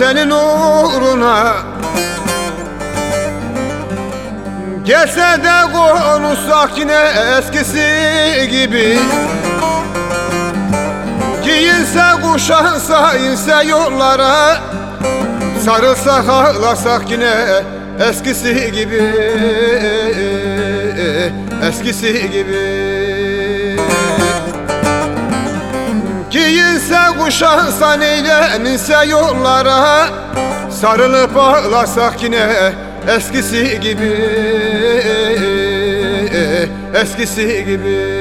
senin uğruna. Gelse de konuşsak yine eskisi gibi. Giyinse kuşansa inse yollara. Sarılsak ağlasak yine eskisi gibi. Eskisi gibi Giyinse kuşansa neylenirse yollara. Sarılıp ağlasak yine eskisi gibi Eskisi gibi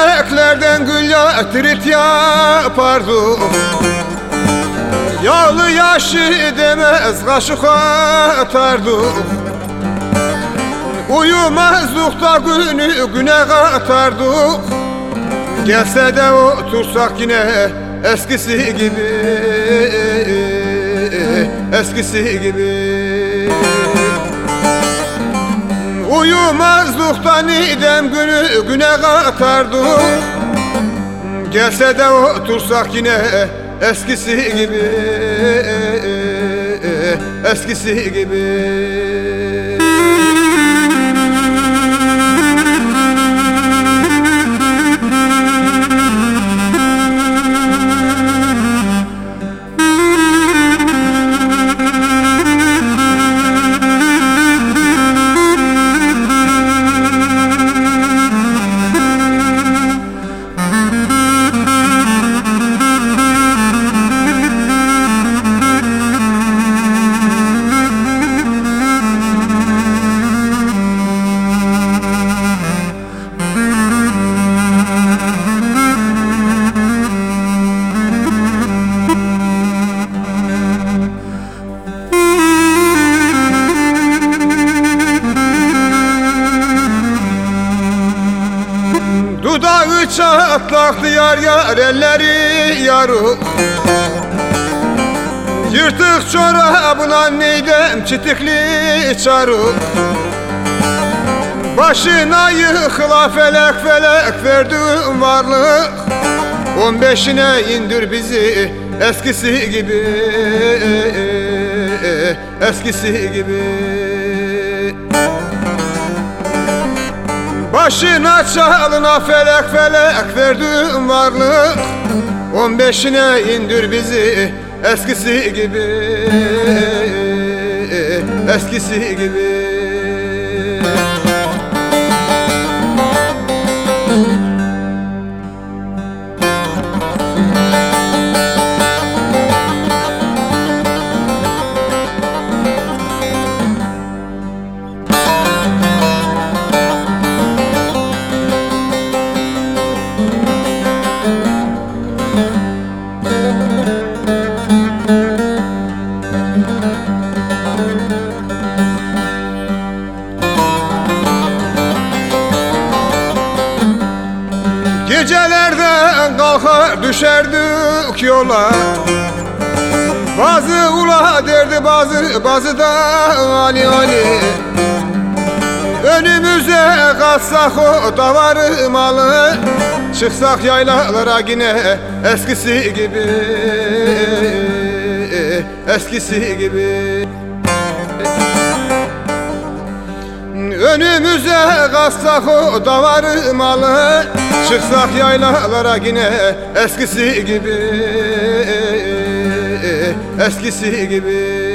Kuru ekmeklerden gül yatırıp yapardı Yağlı yaşı demez kaşık atardı Uyumazlıkta günü güne katardık Gelse de otursak yine eskisi gibi. Eskisi gibi Uyumazlıktan idem günü güne katardık Gelse de otursak yine eskisi gibi Eskisi gibi Dudağı çatlaktı yar yar elleri yarık Yırtık çorabına neydem çitikli çarık Başına yıkıla felek felek verdim varlık. On beşine indir bizi eskisi gibi. Eskisi gibi Başına çalına felek felek verdim varlık. On beşine indir bizi eskisi gibi. Eskisi gibi Gecelerden kalkar düşerdik yola. Bazı ula derdi bazı bazı da Ali Ali Önümüze katsak o davarı malı. Çıksak yaylalara yine eskisi gibi. Eskisi gibi Önümüze kassak o davarı malı. Çıksak yaylalara yine eskisi gibi. Eskisi gibi